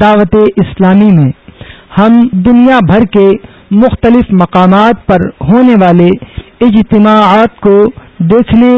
دعوت اسلامی میں ہم دنیا بھر کے مختلف مقامات پر ہونے والے اجتماعات کو دیکھنے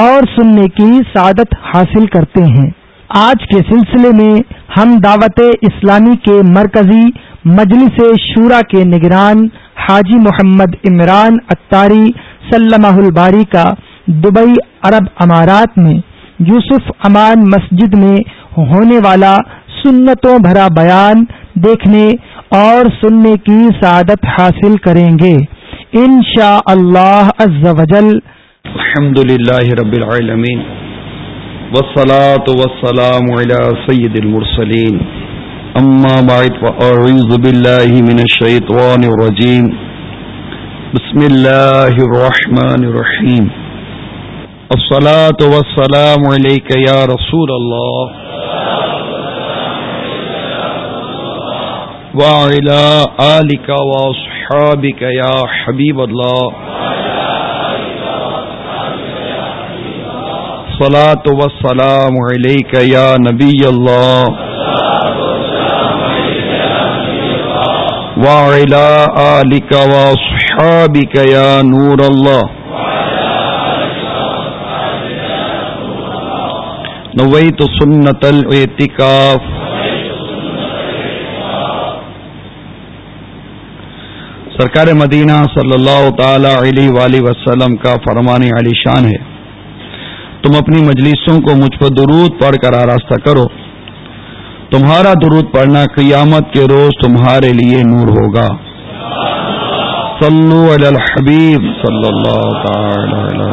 اور سننے کی سعادت حاصل کرتے ہیں۔ آج کے سلسلے میں ہم دعوت اسلامی کے مرکزی مجلس شورا کے نگران حاجی محمد عمران اتاری سلمہ الباری کا دبئی عرب امارات میں، یوسف امان مسجد میں ہونے والا سنتوں بھرا بیان دیکھنے اور سننے کی سعادت حاصل کریں گے۔ ان شاء اللہ الحمد للہ رب العالمین۔ والصلاة والسلام على سید المرسلین۔ اما بعد، فاعوذ باللہ من الشیطان الرجیم۔ بسم اللہ الرحمن الرحیم۔ الصلاة والسلام علیکہ یا رسول اللہ۔ وعلى آلك وأصحابك يا حبيب الله صلاة والسلام عليك يا نبي الله وعلى آلك وأصحابك يا نور الله نويت سنة الاعتكاف سرکار مدینہ صلی اللہ تعالی علیہ وآلہ وسلم کا فرمان علی شان ہے۔ تم اپنی مجلسوں کو مجھ پر درود پڑھ کر آراستہ کرو۔ تمہارا درود پڑھنا قیامت کے روز تمہارے لیے نور ہوگا۔ صلو علی الحبیب صلی اللہ تعالی علی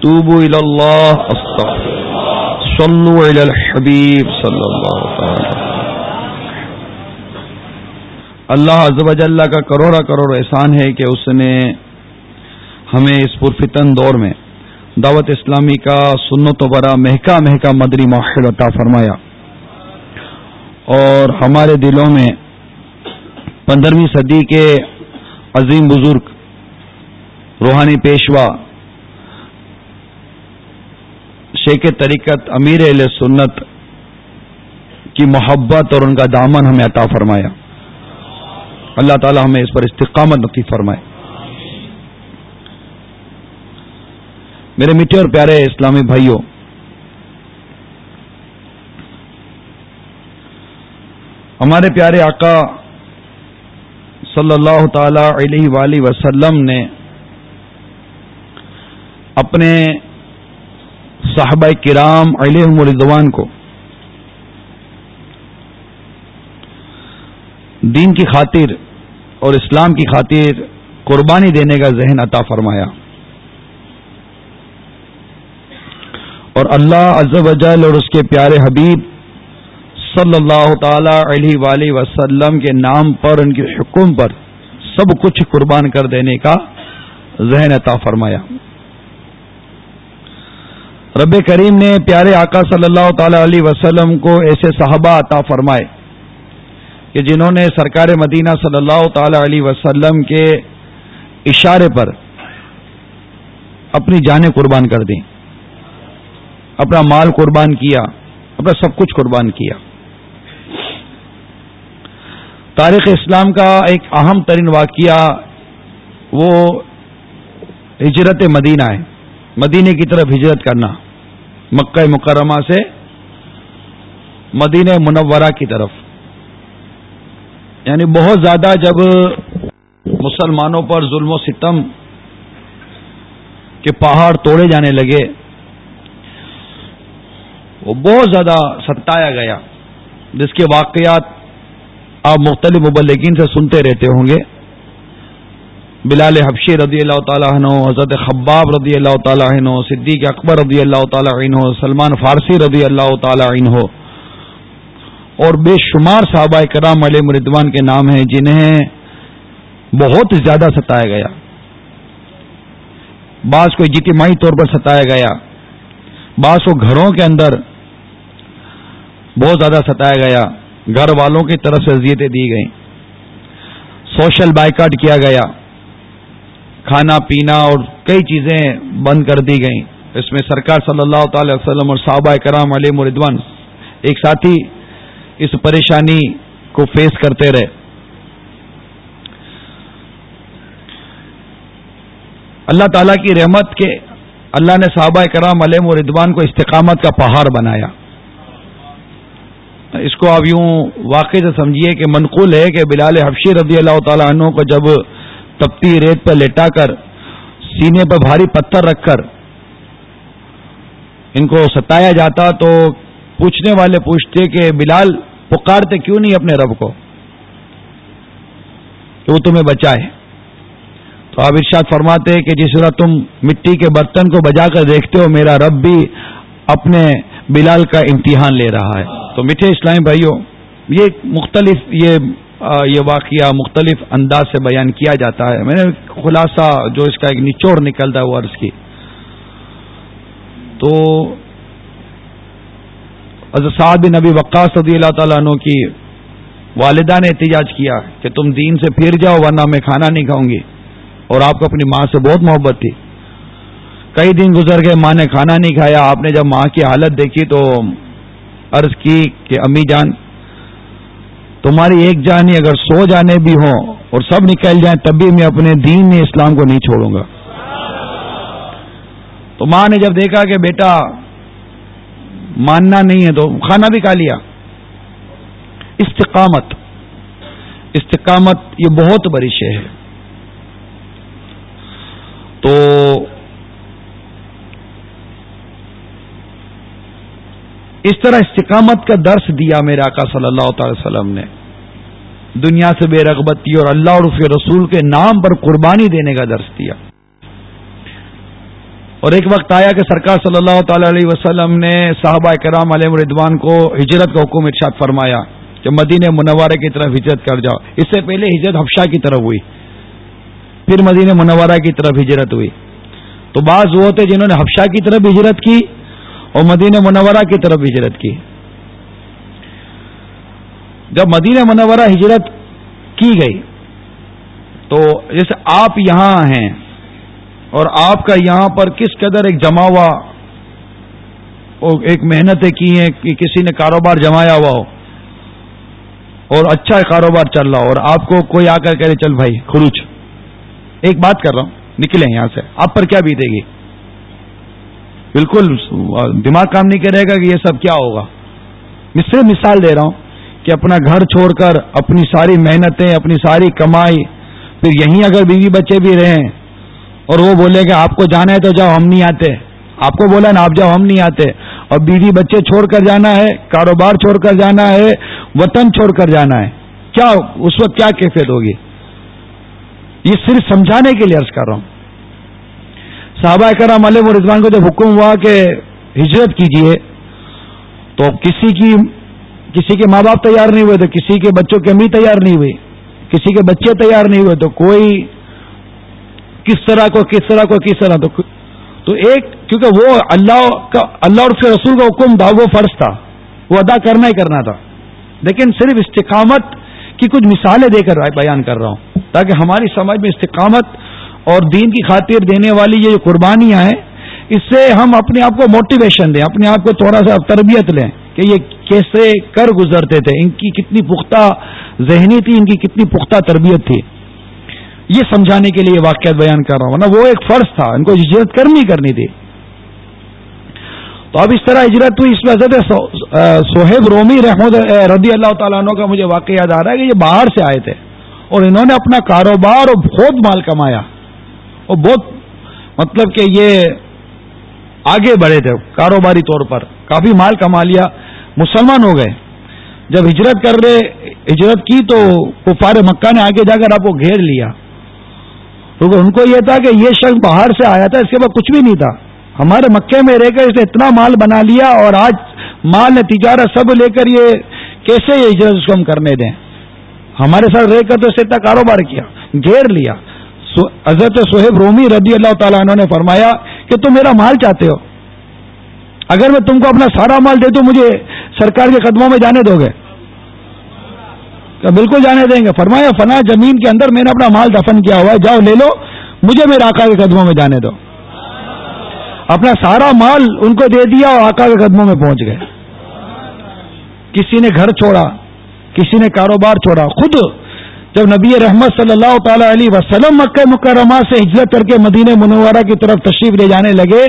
توبو الی اللہ، استغفر۔ صلو علی الحبیب صلی اللہ تعالی اللہ عزب اللہ کا کروڑا کروڑ احسان ہے کہ اس نے ہمیں اس پرفتن دور میں دعوت اسلامی کا سنت و برا مہکا مہکا مدری ماحول عطا فرمایا اور ہمارے دلوں میں پندرہویں صدی کے عظیم بزرگ روحانی پیشوا شیخ طریقت امیر علیہ سنت کی محبت اور ان کا دامن ہمیں عطا فرمایا۔ اللہ تعالی ہمیں اس پر استقامت نصیب فرمائے۔ میرے میٹھے اور پیارے اسلامی بھائیوں، ہمارے پیارے آقا صلی اللہ تعالی علیہ وآلہ وسلم نے اپنے صحابہ کرام علیہ مردوان کو دین کی خاطر اور اسلام کی خاطر قربانی دینے کا ذہن عطا فرمایا۔ اور اللہ عز و جل اور اس کے پیارے حبیب صلی اللہ تعالی علیہ وآلہ وسلم کے نام پر، ان کے حکم پر سب کچھ قربان کر دینے کا ذہن عطا فرمایا۔ رب کریم نے پیارے آقا صلی اللہ تعالی علیہ وسلم کو ایسے صحابہ عطا فرمائے۔ کہ جنہوں نے سرکار مدینہ صلی اللہ تعالی علیہ وسلم کے اشارے پر اپنی جانیں قربان کر دیں، اپنا مال قربان کیا، اپنا سب کچھ قربان کیا۔ تاریخ اسلام کا ایک اہم ترین واقعہ وہ ہجرت مدینہ ہے۔ مدینے کی طرف ہجرت کرنا، مکہ مکرمہ سے مدینہ منورہ کی طرف۔ یعنی بہت زیادہ جب مسلمانوں پر ظلم و ستم کے پہاڑ توڑے جانے لگے، وہ بہت زیادہ ستایا گیا، جس کے واقعات آپ مختلف مبلگین سے سنتے رہتے ہوں گے۔ بلال حفشی رضی اللہ تعالیٰ عنہ، حضرت خباب رضی اللہ تعالیٰ عنہ، صدیق اکبر رضی اللہ تعالیٰ عنہ، سلمان فارسی رضی اللہ تعالیٰ عنہ اور بے شمار صحابہ کرام علیہ مردوان کے نام ہیں جنہیں بہت زیادہ ستایا گیا۔ بعض کو اجتماعی طور پر ستایا گیا۔ بعض کو گھروں کے اندر بہت زیادہ ستایا گیا۔ گھر والوں کی طرف سے اذیتیں دی گئیں۔ سوشل بائیکاٹ کیا گیا۔ کھانا، پینا اور کئی چیزیں بند کر دی گئیں۔ اس میں سرکار صلی اللہ تعالی وسلم اور صحابہ کرام علیہ مردوان، ایک ساتھی اس پریشانی کو فیس کرتے رہے۔ اللہ تعالی کی رحمت کے اللہ نے صحابہ کرام علیہ و ردوان کو استقامت کا پہاڑ بنایا۔ اس کو آپ یوں واقع سے سمجھیے کہ منقول ہے کہ بلال حفشی رضی اللہ تعالیٰ عنہ کو جب تپتی ریت پہ لٹا کر سینے پہ بھاری پتھر رکھ کر ان کو ستایا جاتا تو پوچھنے والے پوچھتے کہ بلال پکارتے کیوں نہیں اپنے رب کو؟ کہ وہ تمہیں بچائے۔ تو آپ ارشاد فرماتے کہ جس طرح تم مٹی کے برتن کو بجا کر دیکھتے ہو، میرا رب بھی اپنے بلال کا امتحان لے رہا ہے۔ تو میٹھے اسلام بھائیوں، یہ مختلف، یہ یہ واقعہ مختلف انداز سے بیان کیا جاتا ہے۔ میں نے خلاصہ جو اس کا ایک نچوڑ نکلتا ہے وہ عرض کی۔ تو سعد بن نبی وقاص رضی اللہ تعالیٰ عنہ کی والدہ نے احتجاج کیا کہ تم دین سے پھر جاؤ ورنہ میں کھانا نہیں کھاؤں گی۔ اور آپ کو اپنی ماں سے بہت محبت تھی۔ کئی دن گزر گئے، ماں نے کھانا نہیں کھایا۔ آپ نے جب ماں کی حالت دیکھی تو عرض کی کہ امی جان، تمہاری ایک جان ہی اگر سو جانے بھی ہوں اور سب نکل جائیں، تب بھی میں اپنے دین میں اسلام کو نہیں چھوڑوں گا۔ تو ماں نے جب دیکھا کہ بیٹا ماننا نہیں ہے تو کھانا بھی کھا لیا۔ استقامت۔ استقامت یہ بہت بڑی شے ہے۔ تو اس طرح استقامت کا درس دیا میرے آقا صلی اللہ تعالی وسلم نے۔ دنیا سے بے رغبتی اور اللہ اور اس کے رسول کے نام پر قربانی دینے کا درس دیا۔ اور ایک وقت آیا کہ سرکار صلی اللہ تعالی علیہ وسلم نے صحابہ کرام علیہ ردوان کو ہجرت کا حکم ارشاد فرمایا کہ مدینہ منورہ کی طرف ہجرت کر جاؤ۔ اس سے پہلے ہجرت حفشہ کی طرف ہوئی۔ پھر مدینہ منورہ کی طرف ہجرت ہوئی۔ تو بعض وہ تھے جنہوں نے حفشہ کی طرف ہجرت کی اور مدینہ منورہ کی طرف ہجرت کی۔ جب مدینہ منورہ ہجرت کی گئی تو جیسے آپ یہاں ہیں اور آپ کا یہاں پر کس قدر ایک جمع ہوا ایک محنتیں کی ہیں کہ کسی نے کاروبار جمایا ہوا ہو، اور اچھا کاروبار چل رہا ہو، اور آپ کو کوئی آ کر کہے، چل بھائی خروچ ایک بات کر رہا ہوں، نکلیں یہاں سے۔ آپ پر کیا بیتے گی؟ بالکل دماغ کام نہیں کرے گا کہ یہ سب کیا ہوگا۔ میں صرف مثال دے رہا ہوں کہ اپنا گھر چھوڑ کر اپنی ساری محنتیں، اپنی ساری کمائی، پھر یہیں اگر بیوی بچے بھی رہیں اور وہ بولے کہ آپ کو جانا ہے تو جاؤ، ہم نہیں آتے۔ آپ کو بولا نا، آپ جاؤ، ہم نہیں آتے۔ اور بیوی بچے چھوڑ کر جانا ہے، کاروبار چھوڑ کر جانا ہے، وطن چھوڑ کر جانا ہے۔ کیا اس وقت کیا کیفیت ہوگی؟ یہ صرف سمجھانے کے لیے عرض کر رہا ہوں۔ صحابہ کرام علیہ و رضوان کو جب حکم ہوا کہ ہجرت کیجیے تو کسی کی، کسی کے ماں باپ تیار نہیں ہوئے، تو کسی کے بچوں کی امی تیار نہیں ہوئی، کسی کے بچے تیار نہیں ہوئے، تو کوئی کس طرح کو کس طرح کو کس طرح تو تو ایک کیونکہ وہ اللہ کا اللہ اور رسول کا حکم تھا وہ فرض تھا۔ وہ ادا کرنا ہی کرنا تھا۔ لیکن صرف استقامت کی کچھ مثالیں دے کر بیان کر رہا ہوں۔ تاکہ ہماری سمجھ میں استقامت اور دین کی خاطر دینے والی یہ جو قربانیاں ہیں، اس سے ہم اپنے آپ کو موٹیویشن دیں، اپنے آپ کو تھوڑا سا تربیت لیں کہ یہ کیسے کر گزرتے تھے۔ ان کی کتنی پختہ ذہنی تھی، ان کی کتنی پختہ تربیت تھی۔ یہ سمجھانے کے لیے واقعات بیان کر رہا ہوں نا وہ ایک فرض تھا، ان کو ہجرت کرنی کرنی تھی۔ تو اب اس طرح ہجرت ہوئی، اس میں حضرت سہیب رومی رحمد رضی اللہ تعالیٰ عنہ کا مجھے واقع یاد آ رہا ہے کہ یہ باہر سے آئے تھے اور انہوں نے اپنا کاروبار اور بہت مال کمایا۔ اور بہت مطلب کہ یہ آگے بڑھے تھے، کاروباری طور پر کافی مال کما لیا، مسلمان ہو گئے۔ جب ہجرت کر رہے، ہجرت کی تو کفار مکہ نے آگے جا کر آپ کو گھیر لیا۔ کیونکہ ان کو یہ تھا کہ یہ شخص باہر سے آیا تھا، اس کے بعد کچھ بھی نہیں تھا۔ ہمارے مکے میں رہ کر اسے اتنا مال بنا لیا اور آج مال نے تجارت سب لے کر یہ کیسے یہ ہجرت اس کو ہم کرنے دیں؟ ہمارے ساتھ رہ کر تو اسے اتنا کاروبار کیا، گھیر لیا۔ حضرت صہیب رومی رضی اللہ تعالیٰ عنہ نے فرمایا کہ تم میرا مال چاہتے ہو۔ اگر میں تم کو اپنا سارا مال دے تو مجھے سرکار کے قدموں میں جانے دو گے۔ بالکل جانے دیں گے۔ فرمایا، فنا زمین کے اندر میں نے اپنا مال دفن کیا ہوا ہے، جاؤ لے لو، مجھے میرے آقا کے قدموں میں جانے دو۔ اپنا سارا مال ان کو دے دیا اور آقا کے قدموں میں پہنچ گئے۔ کسی نے گھر چھوڑا، کسی نے کاروبار چھوڑا۔ خود جب نبی رحمت صلی اللہ تعالی علیہ وسلم مکہ مکرمہ سے ہجرت کر کے مدینہ منورہ کی طرف تشریف لے جانے لگے،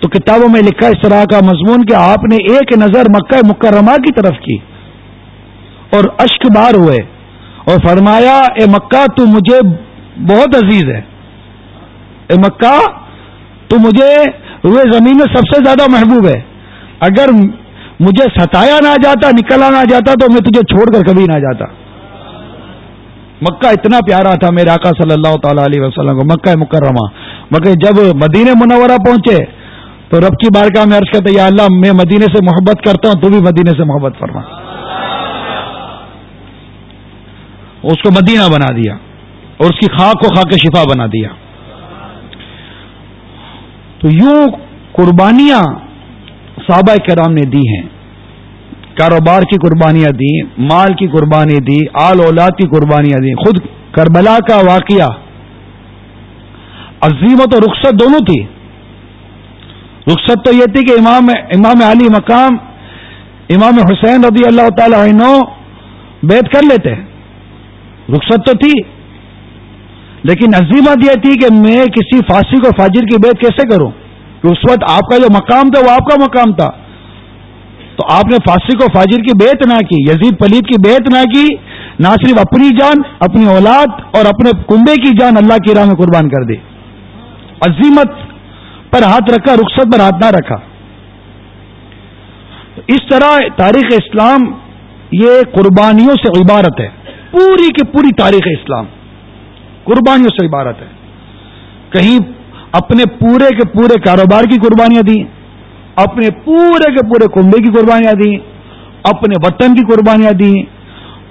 تو کتابوں میں لکھا اس طرح کا مضمون کہ آپ نے ایک نظر مکہ مکرمہ کی طرف کی۔ اور اشک بار ہوئے اور فرمایا، اے مکہ، تو مجھے بہت عزیز ہے. اے مکہ، تو مجھے روئے زمین میں سب سے زیادہ محبوب ہے۔ اگر مجھے ستایا نہ جاتا، نکلا نہ جاتا، تو میں تجھے چھوڑ کر کبھی نہ جاتا۔ مکہ اتنا پیارا تھا میرے آقا صلی اللہ تعالی علیہ وسلم کو، مکہ مکرمہ۔ مگر جب مدینہ منورہ پہنچے، تو رب کی بار کا میں عرض کرتے یا اللہ، میں مدینے سے محبت کرتا ہوں، تو بھی مدینے سے محبت فرما۔ اس کو مدینہ بنا دیا اور اس کی خاک کو خاک شفا بنا دیا۔ تو یوں قربانیاں صحابہ کرام نے دی ہیں۔ کاروبار کی قربانیاں دی، مال کی قربانی دی، آل اولاد کی قربانیاں دی۔ خود کربلا کا واقعہ۔ عظیمت اور رخصت دونوں تھی۔ رخصت تو یہ تھی کہ امام امام علی مقام، امام حسین رضی اللہ تعالی عنہ بیت کر لیتے۔ رخصت تو تھی، لیکن عظیمت یہ تھی کہ میں کسی فاسی کو فاجر کی بیت کیسے کروں؟ کہ اس وقت آپ کا جو مقام تھا، وہ آپ کا مقام تھا۔ تو آپ نے فاسق و فاجر کی بیت نہ کی، یزید پلید کی بیت نہ کی، نہ صرف اپنی جان، اپنی اولاد اور اپنے کنبے کی جان اللہ کی راہ میں قربان کر دی۔ عظیمت پر ہاتھ رکھا، رخصت پر ہاتھ نہ رکھا۔ اس طرح تاریخ اسلام یہ قربانیوں سے عبارت ہے۔ پوری کی پوری تاریخ اسلام۔ قربانیوں سے عبارت ہے۔ کہیں اپنے پورے کے پورے کاروبار کی قربانیاں دی اپنے پورے کے پورے کنبے کی قربانیاں دیں، اپنے وطن کی قربانیاں دیں،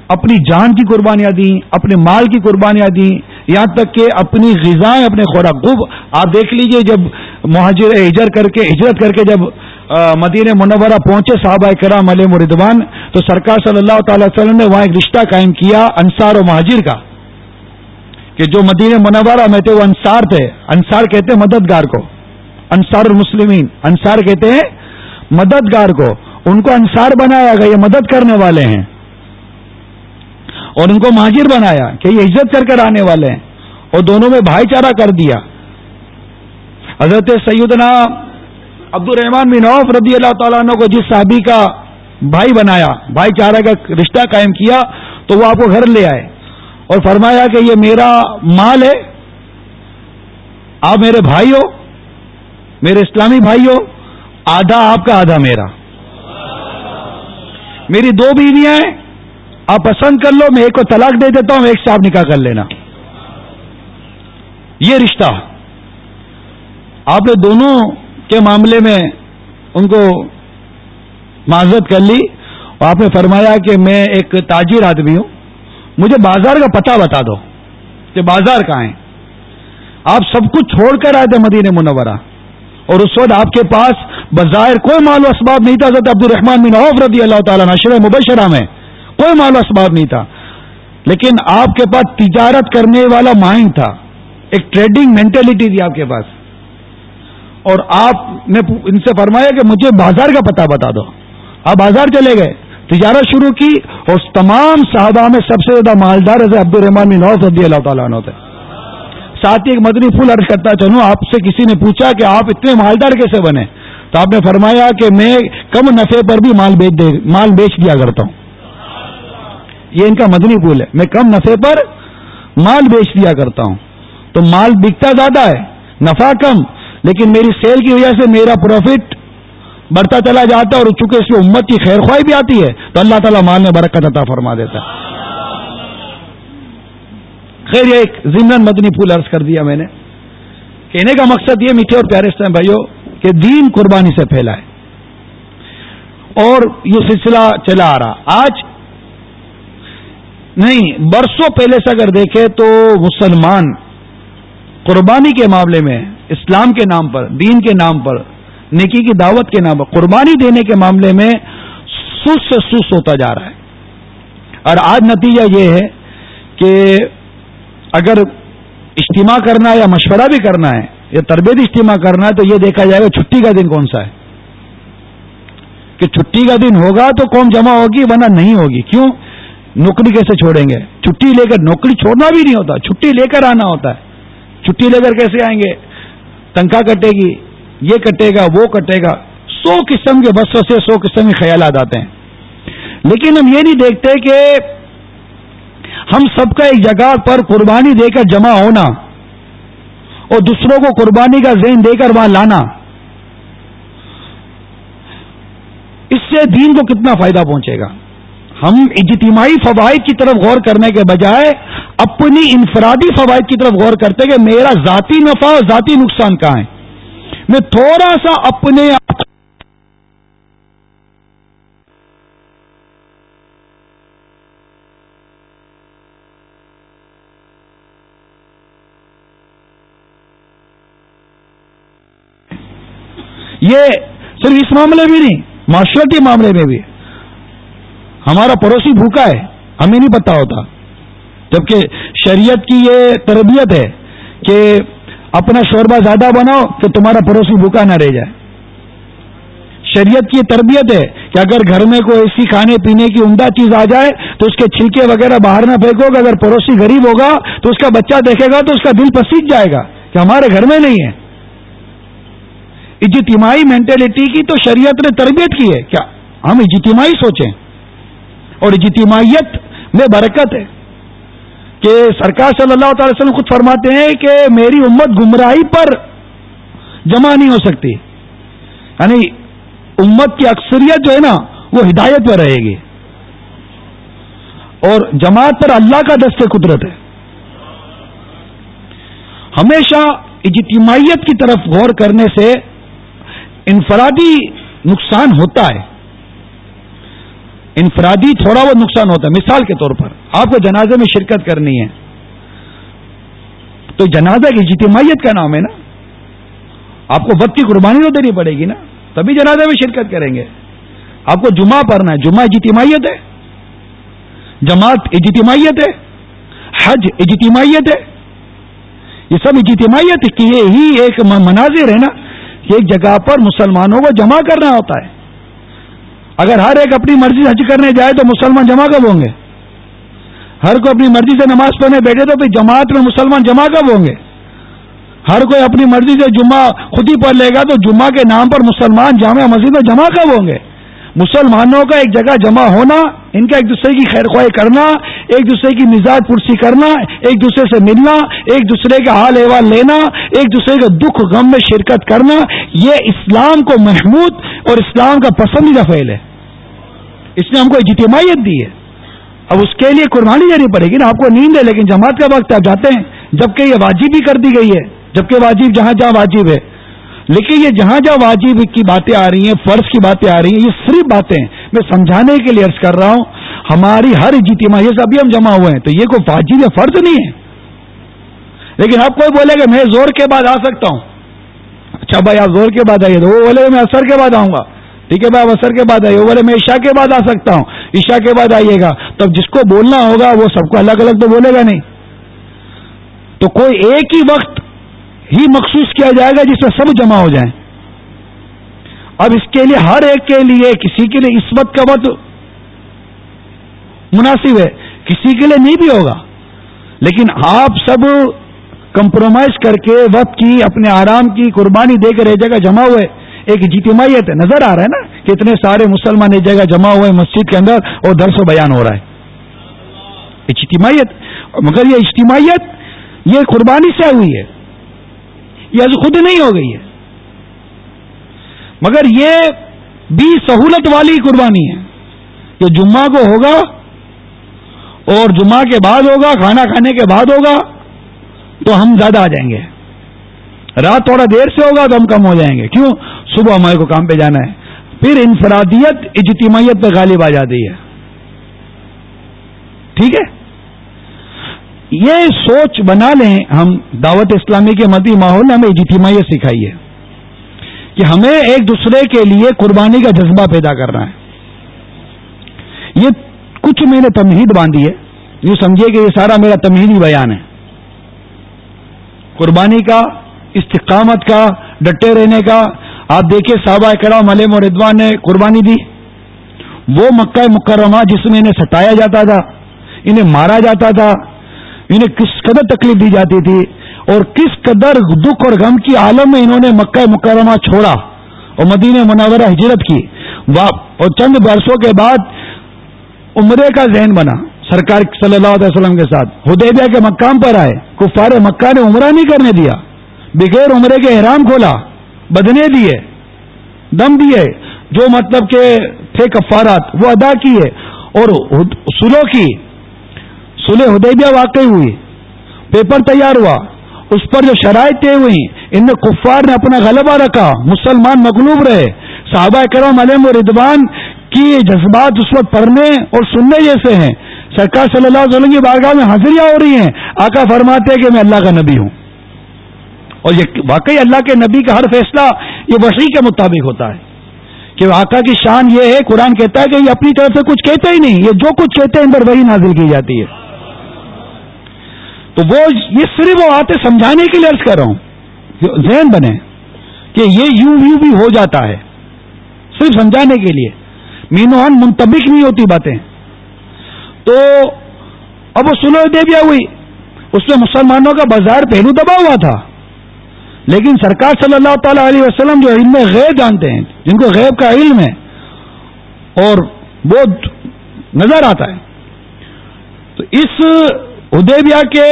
اپنی جان کی قربانیاں دیں، اپنے مال کی قربانیاں دیں۔ یہاں تک کہ اپنی غذائیں، اپنے خوراک۔ خوب، آپ دیکھ لیجیے جب مہاجر ہجر کر کے، ہجرت کر کے جب مدینہ منورہ پہنچے، صحابہ کرام علیہ مردوان، تو سرکار صلی اللہ تعالی وسلم نے وہاں ایک رشتہ قائم کیا، انصار و مہاجر کا، کہ جو مدینہ منورہ میں تھے، وہ انصار تھے۔ انصار کہتے مددگار کو، انصار المسلمین۔ انصار کہتے ہیں مددگار کو۔ ان کو انصار بنایا گیا، یہ مدد کرنے والے ہیں۔ اور ان کو ماجر بنایا، کہ یہ عزت کر کر آنے والے ہیں۔ اور دونوں میں بھائی چارہ کر دیا۔ حضرت سیدنا عبد الرحمان بن عوف رضی اللہ تعالیٰ عنہ کو جس صحابی کا بھائی بنایا، بھائی چارہ کا رشتہ قائم کیا، تو وہ آپ کو گھر لے آئے اور فرمایا کہ یہ میرا مال ہے، آپ میرے بھائی ہو، میرے اسلامی بھائیوں آدھا آپ کا آدھا میرا۔ میری دو بیویاں ہیں، آپ پسند کر لو، میں ایک کو طلاق دے دیتا ہوں، ایک سے آپ نکاح کر لینا۔ یہ رشتہ۔ آپ نے دونوں کے معاملے میں ان کو معذرت کر لی اور آپ نے فرمایا کہ میں ایک تاجر آدمی ہوں۔ مجھے بازار کا پتہ بتا دو کہ بازار کہاں ہے۔ آپ سب کچھ چھوڑ کر آئے تھے مدینہ منورہ اور اس وقت آپ کے پاس بظاہر کوئی مال و اسباب نہیں تھا۔ حضرت عبد الرحمان بن عوف رضی اللہ تعالیٰ نشر مبشرہ میں کوئی مال و اسباب نہیں تھا۔ لیکن آپ کے پاس تجارت کرنے والا مائنڈ تھا۔ ایک ٹریڈنگ مینٹلٹی تھی آپ کے پاس۔ اور آپ نے ان سے فرمایا کہ مجھے بازار کا پتہ بتا دو۔ آپ بازار چلے گئے۔ تجارت شروع کی اور تمام صحابہ میں سب سے زیادہ مالدار حضرت عبد الرحمان بن عوف رضی اللہ تعالیٰ عنہ تھے۔ ساتھ ہی ایک مدنی پھول عرض کرتا چلوں آپ سے کسی نے پوچھا کہ آپ اتنے مالدار کیسے بنے؟ تو آپ نے فرمایا کہ میں کم نفے پر بھی مال بیچ دے مال بیچ دیا کرتا ہوں۔ یہ ان کا مدنی پھول ہے۔ میں کم نفے پر مال بیچ دیا کرتا ہوں۔ تو مال بکتا زیادہ ہے، نفع کم۔ لیکن میری سیل کی وجہ سے میرا پروفٹ بڑھتا چلا جاتا ہے اور چونکہ اس میں امت کی خیر خواہ بھی آتی ہے، تو اللہ تعالیٰ مال میں برکت عطا فرما دیتا ہے۔ خیر، یہ ایک زمن مدنی پھول عرض کر دیا میں نے۔ کہنے کا مقصد یہ میٹھے اور پیارے اسلام بھائیوں کہ دین قربانی سے پھیلا ہے۔ اور یہ سلسلہ چلا آ رہا۔ آج نہیں، برسوں پہلے سے اگر دیکھیں تو مسلمان قربانی کے معاملے میں اسلام کے نام پر، دین کے نام پر، نیکی کی دعوت کے نام پر، قربانی دینے کے معاملے میں سست سے سست ہوتا جا رہا ہے۔ اور آج نتیجہ یہ ہے کہ اگر اجتماع کرنا ہے یا مشورہ بھی کرنا ہے، یا تربیت اجتماع کرنا ہے، تو یہ دیکھا جائے گا چھٹی کا دن کون سا ہے۔ کہ چھٹی کا دن ہوگا تو قوم جمع ہوگی، ورنہ نہیں ہوگی۔ کیوں؟ نوکری کیسے چھوڑیں گے؟ چھٹی لے کر نوکری چھوڑنا بھی نہیں ہوتا، چھٹی لے کر آنا ہوتا ہے۔ چھٹی لے کر کیسے آئیں گے؟ تنخواہ کٹے گی، یہ کٹے گا، وہ کٹے گا۔ سو قسم کے بسوں سے سو قسم کے خیالات آتے ہیں۔ لیکن ہم یہ نہیں دیکھتے کہ ہم سب کا ایک جگہ پر قربانی دے کر جمع ہونا اور دوسروں کو قربانی کا ذہن دے کر وہاں لانا، اس سے دین کو کتنا فائدہ پہنچے گا؟ ہم اجتماعی فوائد کی طرف غور کرنے کے بجائے اپنی انفرادی فوائد کی طرف غور کرتے کہ میرا ذاتی نفع اور ذاتی نقصان کہاں ہے؟ میں تھوڑا سا اپنے یہ صرف اس معاملے میں نہیں، معاشرتی معاملے میں بھی ہمارا پڑوسی بھوکا ہے، ہمیں نہیں پتا ہوتا۔ جبکہ شریعت کی یہ تربیت ہے کہ اپنا شوربہ زیادہ بناؤ کہ تمہارا پڑوسی بھوکا نہ رہ جائے۔ شریعت کی یہ تربیت ہے کہ اگر گھر میں کوئی ایسی کھانے پینے کی عمدہ چیز آ جائے تو اس کے چھلکے وغیرہ باہر نہ پھینکو کہ اگر پڑوسی غریب ہوگا تو اس کا بچہ دیکھے گا تو اس کا دل پسیج جائے گا کہ ہمارے گھر میں نہیں ہے۔ اجتماعی مینٹلٹی کی تو شریعت نے تربیت کی ہے۔ کیا ہم اجتماعی سوچیں؟ اور اجتماعیت میں برکت ہے۔ کہ سرکار صلی اللہ تعالی وسلم خود فرماتے ہیں کہ میری امت گمراہی پر جمع نہیں ہو سکتی۔ یعنی امت کی اکثریت جو ہے نا، وہ ہدایت پر رہے گی۔ اور جماعت پر اللہ کا دست قدرت ہے۔ ہمیشہ اجتماعیت کی طرف غور کرنے سے انفرادی نقصان ہوتا ہے۔ انفرادی تھوڑا بہت نقصان ہوتا ہے، مثال کے طور پر۔ آپ کو جنازے میں شرکت کرنی ہے۔ تو جنازہ کی اجتماعیت کا نام ہے نا۔ آپ کو وقت کی قربانی تو دینی پڑے گی نا۔ تبھی جنازے میں شرکت کریں گے۔ آپ کو جمعہ پڑھنا ہے۔ جمعہ اجتماعیت ہے۔ جماعت اجتماعیت ہے۔ حج اجتماعیت ہے۔ یہ سب اجتماعیت کی ہی ایک مناظر ہے نا۔ ایک جگہ پر مسلمانوں کو جمع کرنا ہوتا ہے۔ اگر ہر ایک اپنی مرضی حج کرنے جائے تو مسلمان جمع کب ہوں گے؟ ہر کوئی اپنی مرضی سے نماز پڑھنے بیٹھے تو پھر جماعت میں مسلمان جمع کب ہوں گے؟ ہر کوئی اپنی مرضی سے جمعہ خود ہی پڑھ لے گا تو جمعہ کے نام پر مسلمان جامع مسجد میں جمع کب ہوں گے؟ مسلمانوں کا ایک جگہ جمع ہونا، ان کا ایک دوسرے کی خیر خواہ کرنا، ایک دوسرے کی مزاج پرسی کرنا، ایک دوسرے سے ملنا، ایک دوسرے کا حال احوال لینا، ایک دوسرے کے دکھ غم میں شرکت کرنا، یہ اسلام کو محمود اور اسلام کا پسندیدہ فعل ہے۔ اس نے ہم کو اجتماعیت دی ہے۔ اب اس کے لیے قربانی دینی پڑے گی نا، آپ کو نیند ہے، لیکن جماعت کا وقت آپ جاتے ہیں، جبکہ یہ واجب بھی کر دی گئی ہے، جبکہ واجب جہاں جہاں واجب ہے۔ لیکن یہ جہاں جہاں واجب کی باتیں آ رہی ہیں، فرض کی باتیں آ رہی ہیں، یہ صرف باتیں میں سمجھانے کے لیے عرض کر رہا ہوں، ہماری ہر اجتماع، یہ ابھی ہم جمع ہوئے ہیں، تو یہ کوئی واجب یا فرض نہیں ہے۔ لیکن آپ کوئی بولے کہ میں زور کے بعد آ سکتا ہوں۔ اچھا بھائی، آپ زور کے بعد آئیے تو وہ بولے میں اثر کے بعد آؤں گا۔ ٹھیک ہے بھائی آپ اثر کے بعد آئیے بولے میں عشاء کے بعد آ سکتا ہوں۔ عشاء کے بعد آئیے گا۔ تب جس کو بولنا ہوگا، وہ سب کو الگ الگ تو بولے گا نہیں۔ تو کوئی ایک ہی وقت ہی مخصوص کیا جائے گا جس میں سب جمع ہو جائیں۔ اب اس کے لیے ہر ایک کے لیے کسی کے لیے اس وقت کا وقت مناسب ہے۔ کسی کے لیے نہیں بھی ہوگا۔ لیکن آپ سب کمپرومائز کر کے وقت کی، اپنے آرام کی، قربانی دے کر ایک جگہ جمع ہوئے۔ ایک جی اجتماعیت ہے نظر آ رہا ہے نا کہ اتنے سارے مسلمان ایک جگہ جمع ہوئے مسجد کے اندر اور درس و بیان ہو رہا ہے۔ اجتماعیت۔ مگر یہ اجتماعیت یہ قربانی سے ہوئی ہے۔ یہ خود نہیں ہو گئی ہے۔ مگر یہ بھی سہولت والی قربانی ہے۔ کہ جمعہ کو ہوگا اور جمعہ کے بعد ہوگا، کھانا کھانے کے بعد ہوگا تو ہم زیادہ آ جائیں گے۔ رات تھوڑا دیر سے ہوگا تو ہم کم ہو جائیں گے۔ کیوں؟ صبح ہمارے کو کام پہ جانا ہے۔ پھر انفرادیت، اجتماعیت پہ غالب آ جاتی ہے۔ ٹھیک ہے؟ یہ سوچ بنا لیں ہم، دعوت اسلامی کے مدی ماحول نے ہمیں اجتماعیت سکھائی ہے کہ ہمیں ایک دوسرے کے لیے قربانی کا جذبہ پیدا کرنا ہے۔ یہ کچھ میں نے تمہید باندھی ہے۔ یہ سمجھیے کہ یہ سارا میرا تمہیدی بیان ہے۔ قربانی کا، استقامت کا، ڈٹے رہنے کا آپ دیکھیے صحابہ کرام علیہ ردوان نے قربانی دی۔ وہ مکہ مکرمہ جس میں انہیں ستایا جاتا تھا، انہیں مارا جاتا تھا، انہیں کس قدر تکلیف دی جاتی تھی اور کس قدر دکھ اور غم کی عالم میں انہوں نے مکہ مکرمہ چھوڑا اور مدینہ منورہ ہجرت کی۔ اور چند برسوں کے بعد عمرے کا ذہن بنا۔ سرکار صلی اللہ علیہ وسلم کے ساتھ ہدیبیہ کے مقام پر آئے۔ کفار مکہ نے عمرہ نہیں کرنے دیا۔ بغیر عمرے کے احرام کھولا۔ بدنے دیے، دم دیے، جو مطلب کہ تھے کفارات، وہ ادا کیے۔ اور سلو کی۔ سلح ہدیبیہ واقع ہوئی۔ پیپر تیار ہوا۔ اس پر جو شرائط طے ہوئی ان میں کفار نے اپنا غلبہ رکھا۔ مسلمان مغلوب رہے۔ صحابہ کرم علم و ردوان کی جذبات اس وقت پڑھنے اور سننے جیسے ہیں۔ سرکار صلی اللہ علیہ وسلم کی بارگاہ میں حاضریاں ہو رہی ہیں۔ آقا فرماتے ہیں کہ میں اللہ کا نبی ہوں۔ اور یہ واقعی اللہ کے نبی کا ہر فیصلہ یہ وسیع کے مطابق ہوتا ہے کہ آقا کی شان یہ ہے، قرآن کہتا ہے کہ یہ اپنی طرف سے کچھ کہتے ہی نہیں، یہ جو کچھ کہتے ہیں ان پر وہی نازل کی جاتی ہے۔ تو وہ یہ صرف وہ آتے سمجھانے کے لیے عرض کر رہا ہوں ذہن بنے کہ یہ یوں یوں بھی ہو جاتا ہے۔ صرف سمجھانے کے لیے۔ مینوہن منتبک نہیں ہوتی باتیں۔ تو اب وہ سلو دیویا ہوئی۔ اس میں مسلمانوں کا بازار پہلو دبا ہوا تھا۔ لیکن سرکار صلی اللہ تعالی علیہ وسلم جو علم غیب جانتے ہیں، جن کو غیب کا علم ہے، اور وہ نظر آتا ہے۔ تو اس ادیبیا کے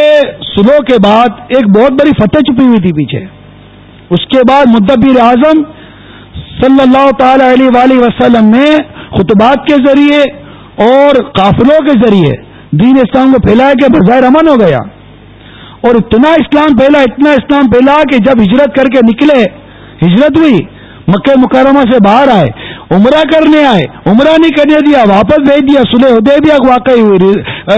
سلو کے بعد ایک بہت بڑی فتح چھپی ہوئی تھی پیچھے۔ اس کے بعد مدبر اعظم صلی اللہ تعالی علیہ وآلہ وسلم نے خطبات کے ذریعے اور قافلوں کے ذریعے دین اسلام کو پھیلایا کہ بظاہر امن ہو گیا۔ اور اتنا اسلام پھیلا، اتنا اسلام پھیلا کہ جب ہجرت کر کے نکلے، ہجرت ہوئی، مکہ مکرمہ سے باہر آئے، عمرہ کرنے آئے، عمرہ نہیں کرنے دیا، واپس بھیج دیا سلح ادیبیہ واقعی ہوئی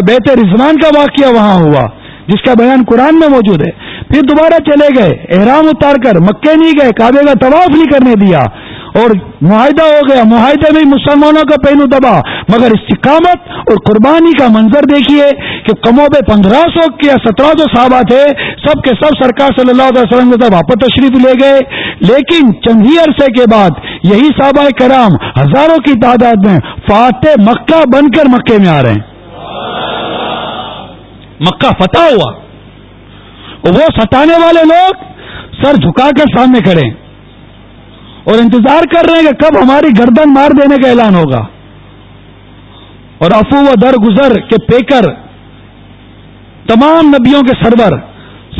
بہتر رضوان کا واقعہ وہاں ہوا، جس کا بیان قرآن میں موجود ہے۔ پھر دوبارہ چلے گئے، احرام اتار کر، مکے نہیں گئے، کعبے کا طواف نہیں کرنے دیا۔ اور معاہدہ ہو گیا۔ معاہدے میں مسلمانوں کا پہنو دبا مگر استقامت اور قربانی کا منظر دیکھیے کہ کمو بے پندرہ سو یا سترہ سو صحابہ تھے۔ سب کے سب سرکار صلی اللہ علیہ وسلم کے واپس تشریف لے گئے۔ لیکن چند ہی عرصے کے بعد یہی صحابہ کرام ہزاروں کی تعداد میں فاتح مکہ بن کر مکے میں آ رہے ہیں۔ مکہ فتح ہوا۔ وہ ستانے والے لوگ سر جھکا کر سامنے کھڑے۔ اور انتظار کر رہے ہیں کہ کب ہماری گردن مار دینے کا اعلان ہوگا۔ اور افو و در گزر کے پیکر تمام نبیوں کے سرور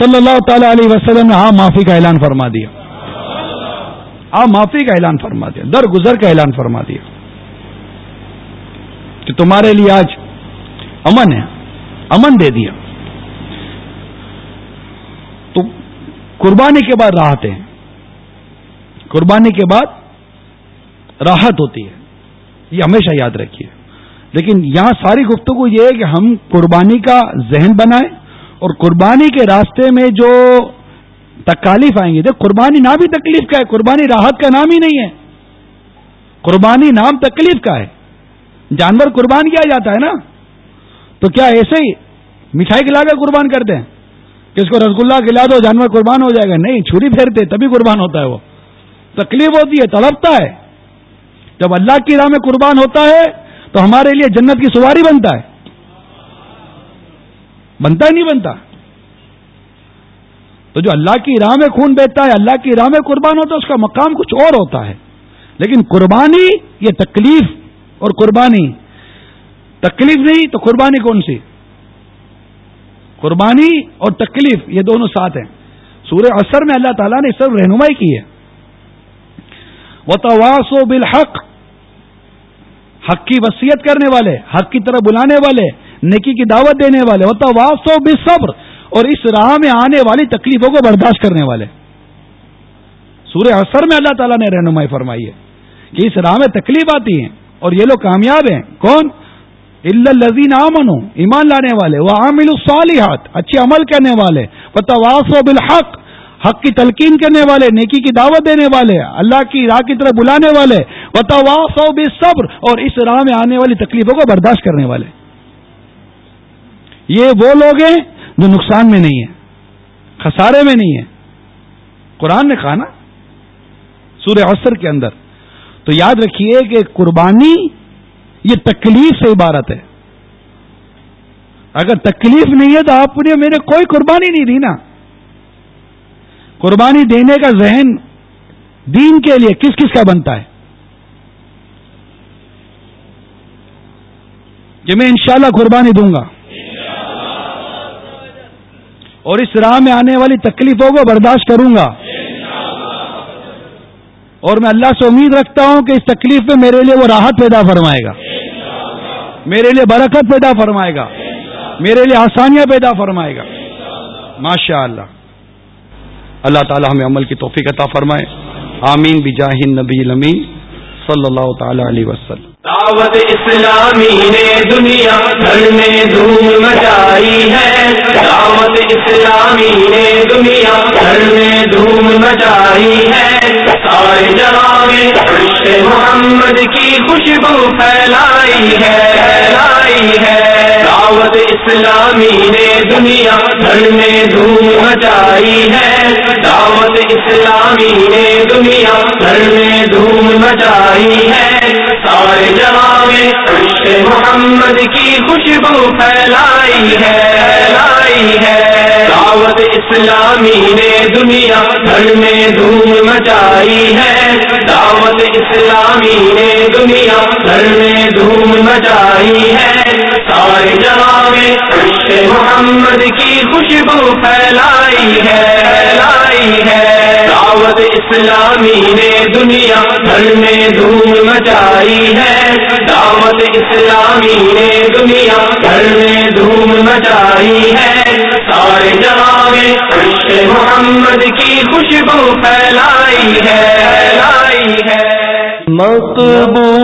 صلی اللہ تعالی علیہ وسلم نے ہاں معافی کا اعلان فرما دیا۔ ہاں معافی کا اعلان فرما دیا۔ در گزر کا اعلان فرما دیا۔ کہ تمہارے لیے آج امن ہے۔ امن دے دیا۔ تو قربانی کے بعد راحت ہے قربانی کے بعد راحت ہوتی ہے۔ یہ ہمیشہ یاد رکھیے۔ لیکن یہاں ساری گفتگو یہ ہے کہ ہم قربانی کا ذہن بنائیں اور قربانی کے راستے میں جو تکالیف آئیں گی۔ دیکھ قربانی نام بھی تکلیف کا ہے، قربانی راحت کا نام ہی نہیں ہے۔ قربانی نام تکلیف کا ہے۔ جانور قربان کیا جاتا ہے نا؟ تو کیا ایسے ہی مٹھائی کھلا کر قربان کرتے ہیں؟ کہ اس کو رسگلہ کھلا دو، جانور قربان ہو جائے گا۔ نہیں، چھری پھیرتے، تبھی قربان ہوتا ہے وہ۔ تکلیف ہوتی ہے، تڑپتا ہے۔ جب اللہ کی راہ میں قربان ہوتا ہے، تو ہمارے لیے جنت کی سواری بنتا ہے۔ بنتا ہی نہیں بنتا۔ تو جو اللہ کی راہ میں خون بیٹھتا ہے، اللہ کی راہ میں قربان ہوتا ہے، اس کا مقام کچھ اور ہوتا ہے۔ لیکن قربانی، یہ تکلیف اور قربانی۔ تکلیف نہیں، تو قربانی کون سی؟ قربانی اور تکلیف، یہ دونوں ساتھ ہیں۔ سورہ اثر میں اللہ تعالیٰ نے اس طرف رہنمائی کی ہے۔ وہ تواسو بالحق. حق کی وصیت کرنے والے، حق کی طرف بلانے والے، نیکی کی دعوت دینے والے وہ تواسو بصبر اور اس راہ میں آنے والی تکلیفوں کو برداشت کرنے والے۔ سورہ اثر میں اللہ تعالیٰ نے رہنمائی فرمائی ہے کہ اس راہ میں تکلیف آتی ہے اور یہ لوگ کامیاب ہیں۔ کون؟ الزین امن ایمان لانے والے۔ وہ عامل الصالحات، اچھے عمل کرنے والے۔ وہ بالحق حق کی تلقین کرنے والے، نیکی کی دعوت دینے والے، اللہ کی راہ کی طرف بلانے والے و بے صبر اور اس راہ میں آنے والی تکلیفوں کو برداشت کرنے والے۔ یہ وہ لوگ ہیں جو نقصان میں نہیں ہیں، خسارے میں نہیں ہیں۔ قرآن نے کہا نا، سورہ عصر کے اندر۔ تو یاد رکھیے کہ قربانی یہ تکلیف سے عبارت ہے۔ اگر تکلیف نہیں ہے تو آپ نے میرے کوئی قربانی نہیں دی نا۔ قربانی دینے کا ذہن دین کے لیے کس کس کا بنتا ہے؟ کہ میں انشاءاللہ قربانی دوں گا۔ اور اس راہ میں آنے والی تکلیفوں کو برداشت کروں گا۔ اور میں اللہ سے امید رکھتا ہوں کہ اس تکلیف میں میرے لیے وہ راحت پیدا فرمائے گا۔ میرے لیے برکت پیدا فرمائے گا۔ میرے لیے آسانیاں پیدا فرمائے گا۔ ماشاء اللہ اللہ تعالی ہمیں عمل کی توفیق عطا فرمائے۔ آمین بجاہ نبی صلی اللہ تعالی علیہ وسلم۔ دعوت اسلامی نے دنیا گھر میں دھوم مچائی ہے۔ دعوت اسلامی نے دنیا گھر میں دھوم مچائی ہے۔ سارے جہاں میں محمد کی خوشبو پھیلائی ہے پھیلائی ہے۔ دعوت اسلامی نے دنیا گھر میں دھوم مچائی ہے۔ دعوت اسلامی نے دنیا گھر میں دھوم مچائی ہے۔ محمد کی خوشبو پھیلائی ہے پھیلائی ہے۔ دعوت اسلامی نے دنیا گھر میں دھوم مچائی ہے۔ دعوت اسلامی نے دنیا گھر میں دھوم مچائی ہے۔ سارے جہاں میں محمد کی خوشبو پھیلائی ہے پھیلائی ہے۔ دعوت اسلامی نے دنیا گھر میں دھوم مچائی ہے۔ دعوت اسلامی نے دنیا گھر میں دھوم مچائی ہے۔ سارے جہاں میں محمد کی خوشبو پھیلائی ہے پھیلائی ہے۔ مقبول